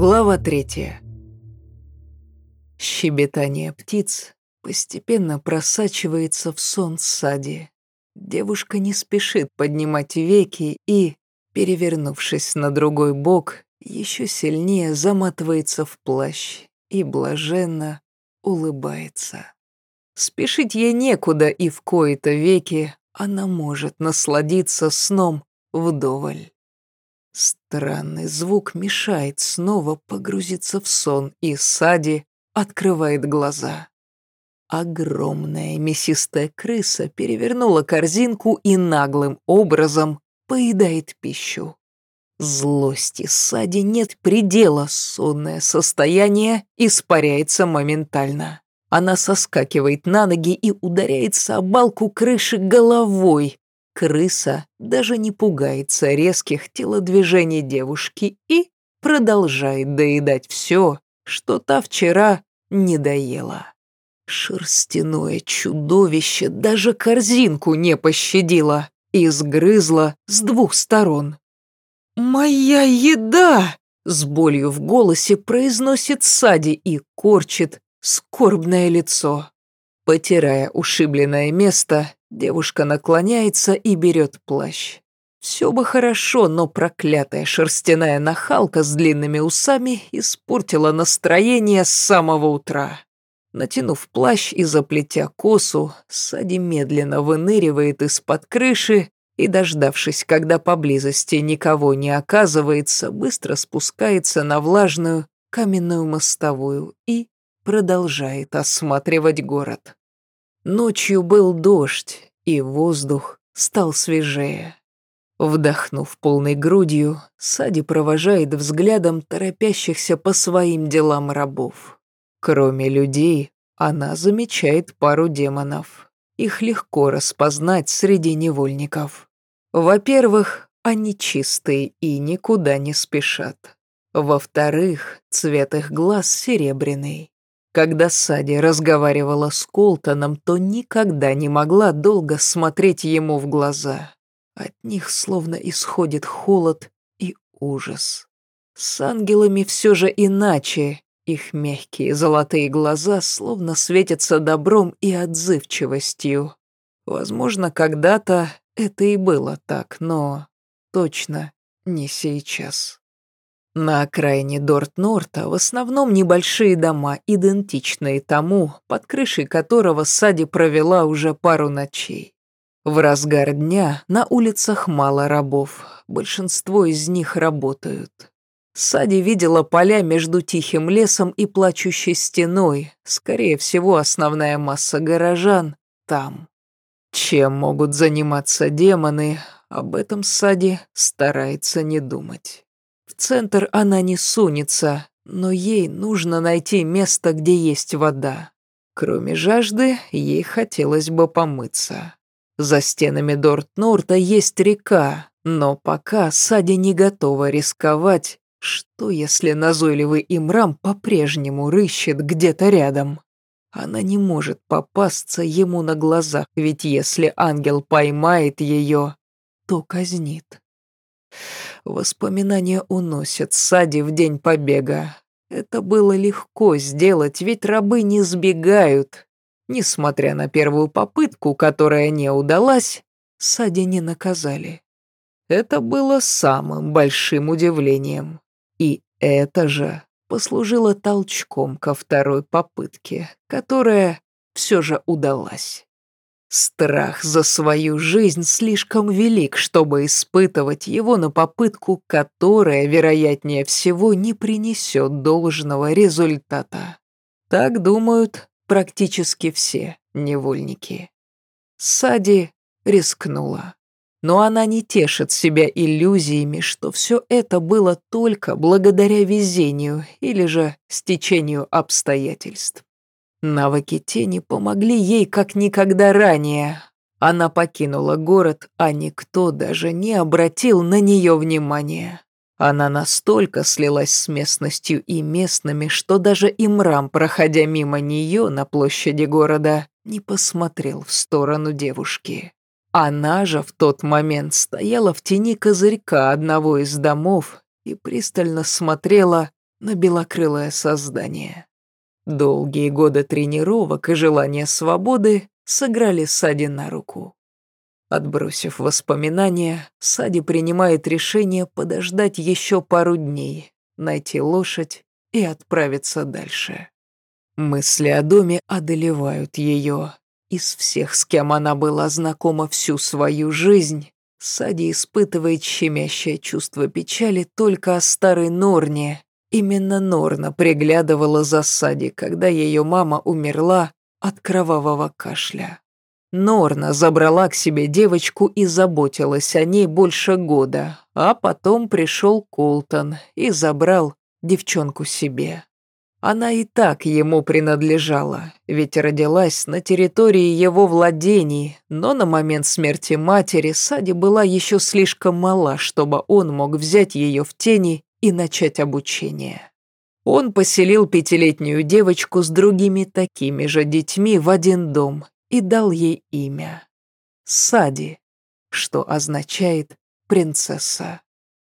Глава третья. Щебетание птиц постепенно просачивается в сон Сади. Девушка не спешит поднимать веки и, перевернувшись на другой бок, еще сильнее заматывается в плащ и блаженно улыбается. Спешить ей некуда, и в кои-то веки она может насладиться сном вдоволь. Странный звук мешает снова погрузиться в сон, и Сади открывает глаза. Огромная мясистая крыса перевернула корзинку и наглым образом поедает пищу. Злости Сади нет предела, сонное состояние испаряется моментально. Она соскакивает на ноги и ударяется о балку крыши головой. Крыса даже не пугается резких телодвижений девушки и продолжает доедать все, что та вчера не доела. Шерстяное чудовище даже корзинку не пощадило и сгрызло с двух сторон. «Моя еда!» — с болью в голосе произносит Сади и корчит скорбное лицо. Потирая ушибленное место, девушка наклоняется и берет плащ. Все бы хорошо, но проклятая шерстяная нахалка с длинными усами испортила настроение с самого утра. Натянув плащ и заплетя косу, Сади медленно выныривает из-под крыши и, дождавшись, когда поблизости никого не оказывается, быстро спускается на влажную каменную мостовую и продолжает осматривать город. Ночью был дождь, и воздух стал свежее. Вдохнув полной грудью, Сади провожает взглядом торопящихся по своим делам рабов. Кроме людей, она замечает пару демонов. Их легко распознать среди невольников. Во-первых, они чистые и никуда не спешат. Во-вторых, цвет их глаз серебряный. Когда Сади разговаривала с Колтоном, то никогда не могла долго смотреть ему в глаза. От них словно исходит холод и ужас. С ангелами все же иначе. Их мягкие золотые глаза словно светятся добром и отзывчивостью. Возможно, когда-то это и было так, но точно не сейчас. На окраине Дорт-Норта в основном небольшие дома, идентичные тому, под крышей которого Сади провела уже пару ночей. В разгар дня на улицах мало рабов, большинство из них работают. Сади видела поля между тихим лесом и плачущей стеной, скорее всего, основная масса горожан там. Чем могут заниматься демоны, об этом Сади старается не думать. В центр она не сунется, но ей нужно найти место, где есть вода. Кроме жажды, ей хотелось бы помыться. За стенами Дорт-Норта есть река, но пока Сади не готова рисковать. Что, если назойливый Имрам по-прежнему рыщет где-то рядом? Она не может попасться ему на глазах, ведь если ангел поймает ее, то казнит. Воспоминания уносят Сади в день побега. Это было легко сделать, ведь рабы не сбегают. Несмотря на первую попытку, которая не удалась, Сади не наказали. Это было самым большим удивлением. И это же послужило толчком ко второй попытке, которая все же удалась. Страх за свою жизнь слишком велик, чтобы испытывать его на попытку, которая, вероятнее всего, не принесет должного результата. Так думают практически все невольники. Сади рискнула. Но она не тешит себя иллюзиями, что все это было только благодаря везению или же стечению обстоятельств. Навыки тени помогли ей как никогда ранее. Она покинула город, а никто даже не обратил на нее внимания. Она настолько слилась с местностью и местными, что даже Имрам, проходя мимо нее на площади города, не посмотрел в сторону девушки. Она же в тот момент стояла в тени козырька одного из домов и пристально смотрела на белокрылое создание. Долгие годы тренировок и желание свободы сыграли Сади на руку. Отбросив воспоминания, Сади принимает решение подождать еще пару дней, найти лошадь и отправиться дальше. Мысли о доме одолевают ее. Из всех, с кем она была знакома всю свою жизнь, Сади испытывает щемящее чувство печали только о старой Норне. Именно Норна приглядывала за Сади, когда ее мама умерла от кровавого кашля. Норна забрала к себе девочку и заботилась о ней больше года, а потом пришел Колтон и забрал девчонку себе. Она и так ему принадлежала, ведь родилась на территории его владений, но на момент смерти матери Сади была еще слишком мала, чтобы он мог взять ее в тени и начать обучение. Он поселил пятилетнюю девочку с другими такими же детьми в один дом и дал ей имя – Сади, что означает «принцесса».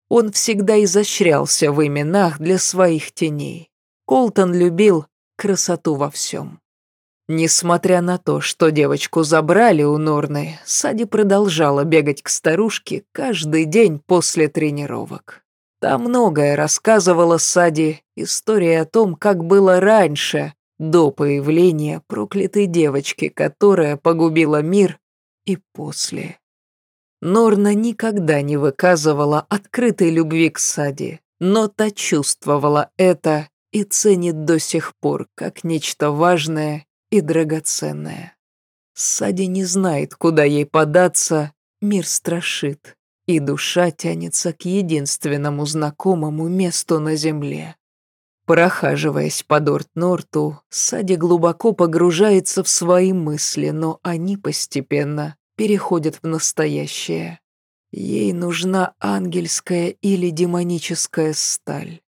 Он всегда изощрялся в именах для своих теней. Колтон любил красоту во всем. Несмотря на то, что девочку забрали у Норны, Сади продолжала бегать к старушке каждый день после тренировок. Там многое рассказывала Сади, история о том, как было раньше, до появления проклятой девочки, которая погубила мир, и после. Норна никогда не выказывала открытой любви к Сади, но та чувствовала это и ценит до сих пор как нечто важное и драгоценное. Сади не знает, куда ей податься, мир страшит, и душа тянется к единственному знакомому месту на земле. Прохаживаясь по Дорт-Норту, Сади глубоко погружается в свои мысли, но они постепенно переходят в настоящее. Ей нужна ангельская или демоническая сталь.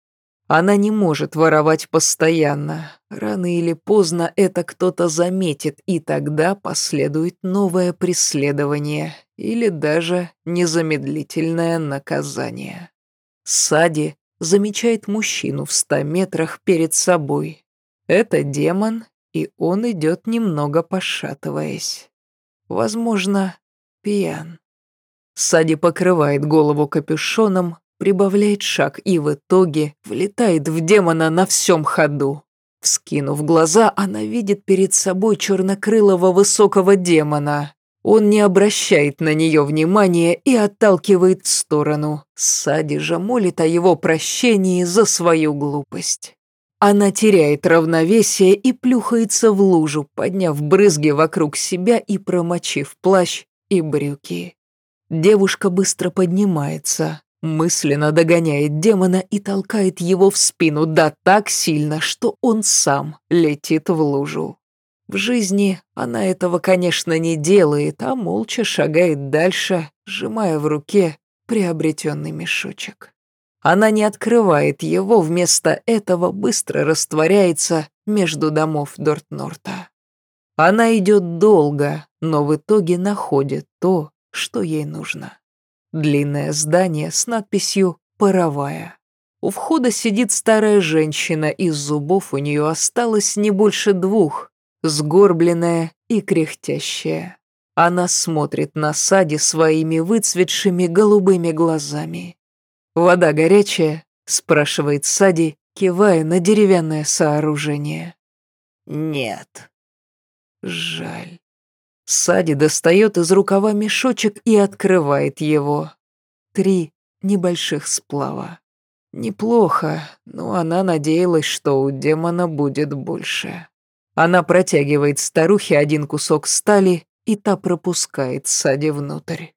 Она не может воровать постоянно. Рано или поздно это кто-то заметит, и тогда последует новое преследование или даже незамедлительное наказание. Сади замечает мужчину в ста метрах перед собой. Это демон, и он идет немного пошатываясь. Возможно, пьян. Сади покрывает голову капюшоном, прибавляет шаг и в итоге влетает в демона на всем ходу. Вскинув глаза, она видит перед собой чернокрылого высокого демона. Он не обращает на нее внимания и отталкивает в сторону. Сади же молит о его прощении за свою глупость. Она теряет равновесие и плюхается в лужу, подняв брызги вокруг себя и промочив плащ и брюки. Девушка быстро поднимается, мысленно догоняет демона и толкает его в спину, да так сильно, что он сам летит в лужу. В жизни она этого, конечно, не делает, а молча шагает дальше, сжимая в руке приобретенный мешочек. Она не открывает его, вместо этого быстро растворяется между домов Дортнорта. Она идет долго, но в итоге находит то, что ей нужно. Длинное здание с надписью «Паровая». У входа сидит старая женщина, из зубов у нее осталось не больше двух, сгорбленная и кряхтящая. Она смотрит на Сади своими выцветшими голубыми глазами. «Вода горячая?» – спрашивает Сади, кивая на деревянное сооружение. «Нет». Жаль. Сади достает из рукава мешочек и открывает его. Три небольших сплава. Неплохо, но она надеялась, что у демона будет больше. Она протягивает старухе один кусок стали, и та пропускает Сади внутрь.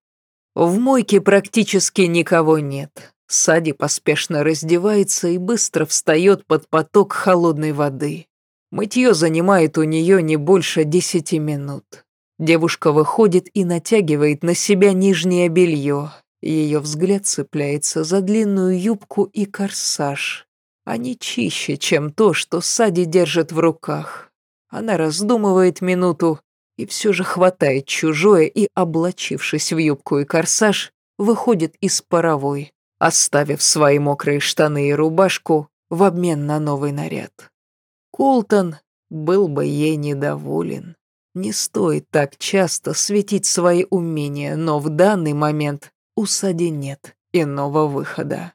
В мойке практически никого нет. Сади поспешно раздевается и быстро встает под поток холодной воды. Мытье занимает у нее не больше десяти минут. Девушка выходит и натягивает на себя нижнее белье. Ее взгляд цепляется за длинную юбку и корсаж. Они чище, чем то, что Сади держит в руках. Она раздумывает минуту и все же хватает чужое и, облачившись в юбку и корсаж, выходит из паровой, оставив свои мокрые штаны и рубашку в обмен на новый наряд. Колтон был бы ей недоволен. Не стоит так часто светить свои умения, но в данный момент у Сади нет иного выхода.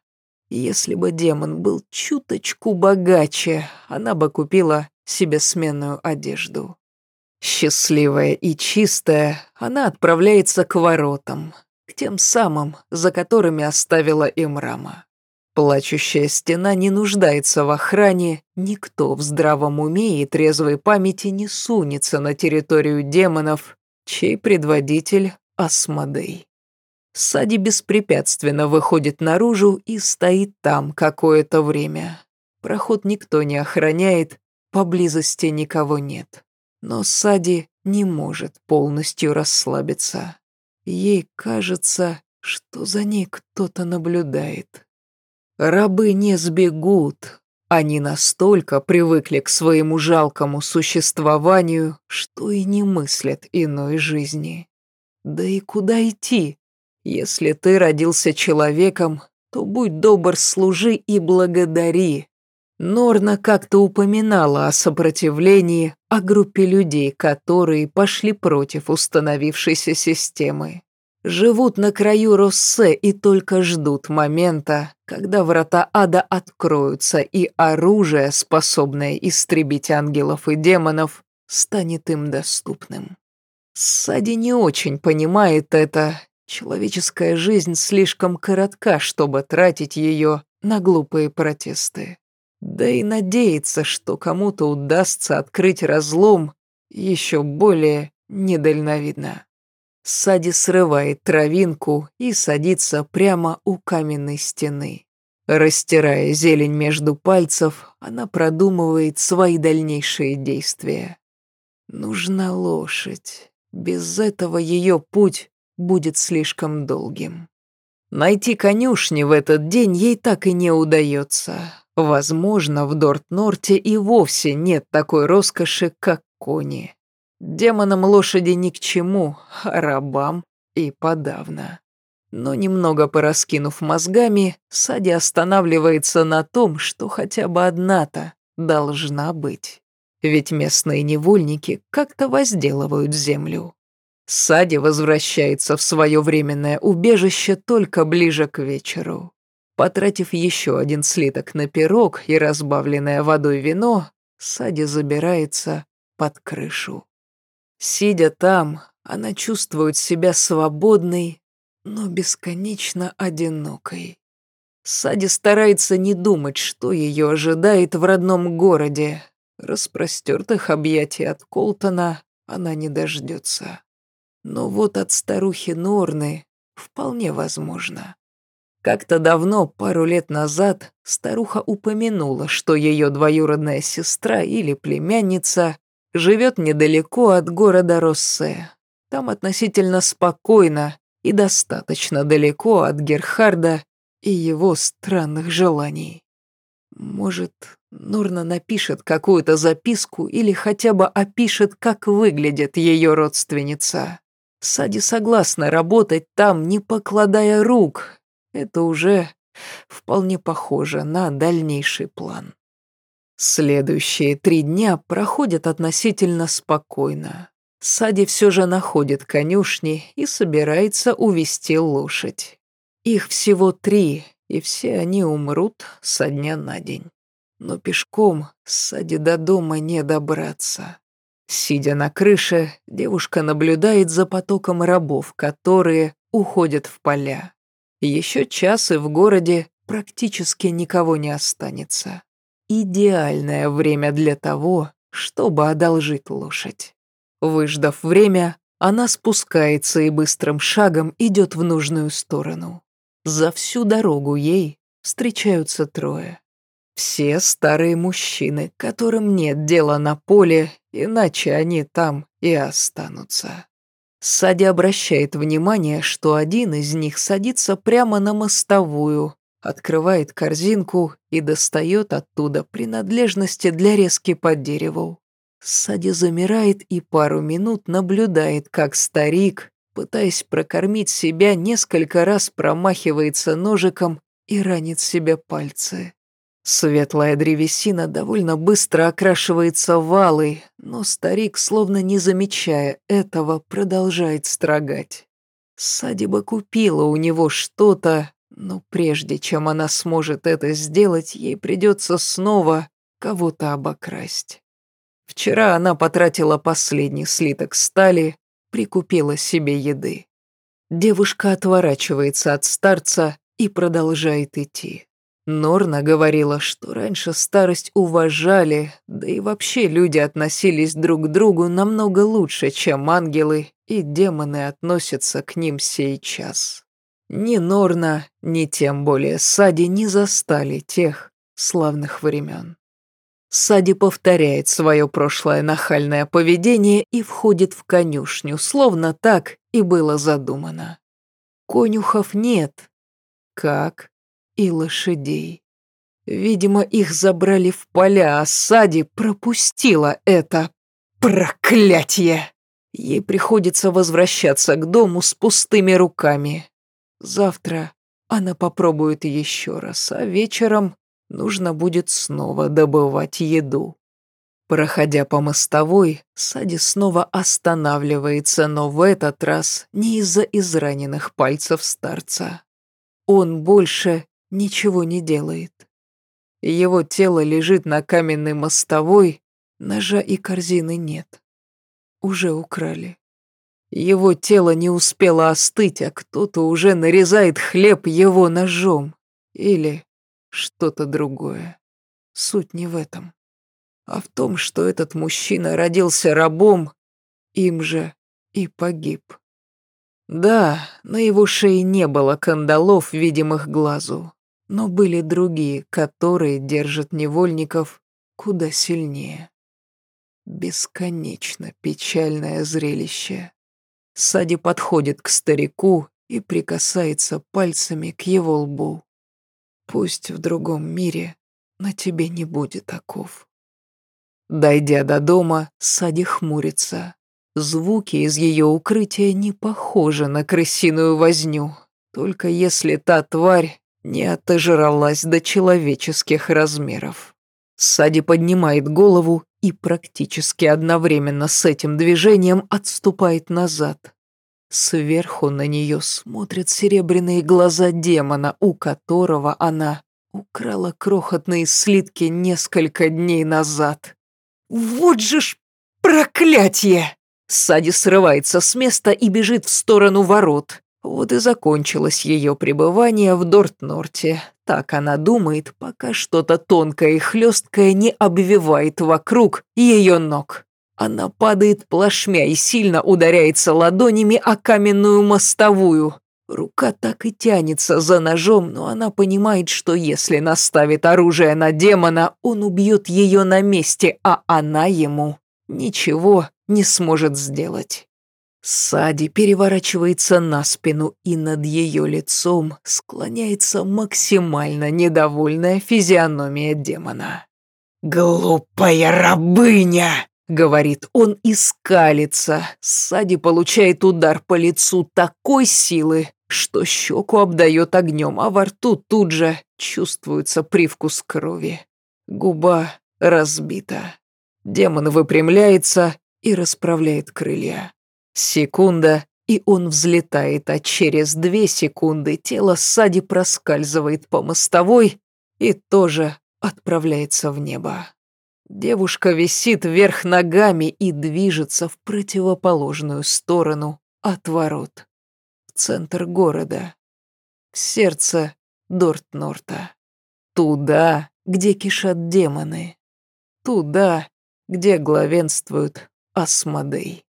Если бы демон был чуточку богаче, она бы купила себе сменную одежду. Счастливая и чистая, она отправляется к воротам, к тем самым, за которыми оставила Имрама. Плачущая стена не нуждается в охране, никто в здравом уме и трезвой памяти не сунется на территорию демонов, чей предводитель — Асмодей. Сади беспрепятственно выходит наружу и стоит там какое-то время. Проход никто не охраняет, поблизости никого нет. Но Сади не может полностью расслабиться. Ей кажется, что за ней кто-то наблюдает. Рабы не сбегут. Они настолько привыкли к своему жалкому существованию, что и не мыслят иной жизни. Да и куда идти? Если ты родился человеком, то будь добр, служи и благодари. Норна как-то упоминала о сопротивлении, о группе людей, которые пошли против установившейся системы живут на краю Россе и только ждут момента, когда врата ада откроются и оружие, способное истребить ангелов и демонов, станет им доступным. Сади не очень понимает это. Человеческая жизнь слишком коротка, чтобы тратить ее на глупые протесты. Да и надеяться, что кому-то удастся открыть разлом, еще более недальновидно. Сади срывает травинку и садится прямо у каменной стены. Растирая зелень между пальцев, она продумывает свои дальнейшие действия. Нужна лошадь. Без этого ее путь будет слишком долгим. Найти конюшни в этот день ей так и не удается. Возможно, в Дорт-Норте и вовсе нет такой роскоши, как кони. Демонам лошади ни к чему, а рабам и подавно. Но немного пораскинув мозгами, Сади останавливается на том, что хотя бы одна-то должна быть. Ведь местные невольники как-то возделывают землю. Сади возвращается в свое временное убежище только ближе к вечеру. Потратив еще один слиток на пирог и разбавленное водой вино, Сади забирается под крышу. Сидя там, она чувствует себя свободной, но бесконечно одинокой. Сади старается не думать, что ее ожидает в родном городе. Распростертых объятий от Колтона она не дождется. Но вот от старухи Норны вполне возможно. Как-то давно, пару лет назад, старуха упомянула, что ее двоюродная сестра или племянница живет недалеко от города Россе. Там относительно спокойно и достаточно далеко от Герхарда и его странных желаний. Может, Нурна напишет какую-то записку или хотя бы опишет, как выглядит ее родственница. Сади согласна работать там, не покладая рук. Это уже вполне похоже на дальнейший план. Следующие три дня проходят относительно спокойно. Сади все же находит конюшни и собирается увести лошадь. Их всего три, и все они умрут со дня на день. Но пешком Сади до дома не добраться. Сидя на крыше, девушка наблюдает за потоком рабов, которые уходят в поля. Еще час и в городе практически никого не останется. Идеальное время для того, чтобы одолжить лошадь. Выждав время, она спускается и быстрым шагом идет в нужную сторону. За всю дорогу ей встречаются трое. Все старые мужчины, которым нет дела на поле, иначе они там и останутся. Сади обращает внимание, что один из них садится прямо на мостовую, открывает корзинку и достает оттуда принадлежности для резки под дереву. Сади замирает и пару минут наблюдает, как старик, пытаясь прокормить себя, несколько раз промахивается ножиком и ранит себе пальцы. Светлая древесина довольно быстро окрашивается в алый, но старик, словно не замечая этого, продолжает строгать. Садиба купила у него что-то, но прежде чем она сможет это сделать, ей придется снова кого-то обокрасть. Вчера она потратила последний слиток стали, прикупила себе еды. Девушка отворачивается от старца и продолжает идти. Норна говорила, что раньше старость уважали, да и вообще люди относились друг к другу намного лучше, чем ангелы, и демоны относятся к ним сейчас. Ни Норна, ни тем более Сади не застали тех славных времен. Сади повторяет свое прошлое нахальное поведение и входит в конюшню, словно так и было задумано. Конюхов нет, как и лошадей. Видимо, их забрали в поля, а Сади пропустила это. Проклятье! Ей приходится возвращаться к дому с пустыми руками. Завтра она попробует еще раз, а вечером нужно будет снова добывать еду. Проходя по мостовой, Сади снова останавливается, но в этот раз не из-за израненных пальцев старца. Он больше ничего не делает. Его тело лежит на каменной мостовой, ножа и корзины нет. Уже украли. Его тело не успело остыть, а кто-то уже нарезает хлеб его ножом. Или что-то другое. Суть не в этом, а в том, что этот мужчина родился рабом, им же и погиб. Да, на его шее не было кандалов, видимых глазу, но были другие, которые держат невольников куда сильнее. Бесконечно печальное зрелище. Сади подходит к старику и прикасается пальцами к его лбу. Пусть в другом мире на тебе не будет оков. Дойдя до дома, Сади хмурится. Звуки из ее укрытия не похожи на крысиную возню, только если та тварь не отожралась до человеческих размеров. Сади поднимает голову и практически одновременно с этим движением отступает назад. Сверху на нее смотрят серебряные глаза демона, у которого она украла крохотные слитки несколько дней назад. «Вот же ж проклятие!» Сади срывается с места и бежит в сторону ворот. Вот и закончилось ее пребывание в Дортнорте. Так она думает, пока что-то тонкое и хлесткое не обвивает вокруг ее ног. Она падает плашмя и сильно ударяется ладонями о каменную мостовую. Рука так и тянется за ножом, но она понимает, что если наставит оружие на демона, он убьет ее на месте, а она ему ничего не сможет сделать. Сади переворачивается на спину, и над ее лицом склоняется максимально недовольная физиономия демона. «Глупая рабыня!» — говорит он и скалится. Сади получает удар по лицу такой силы, что щеку обдает огнем, а во рту тут же чувствуется привкус крови. Губа разбита. Демон выпрямляется и расправляет крылья. Секунда, и он взлетает, а через две секунды тело Сади проскальзывает по мостовой и тоже отправляется в небо. Девушка висит вверх ногами и движется в противоположную сторону от ворот. В центр города. В сердце Дортнорта. Туда, где кишат демоны. Туда, где главенствует Асмодей.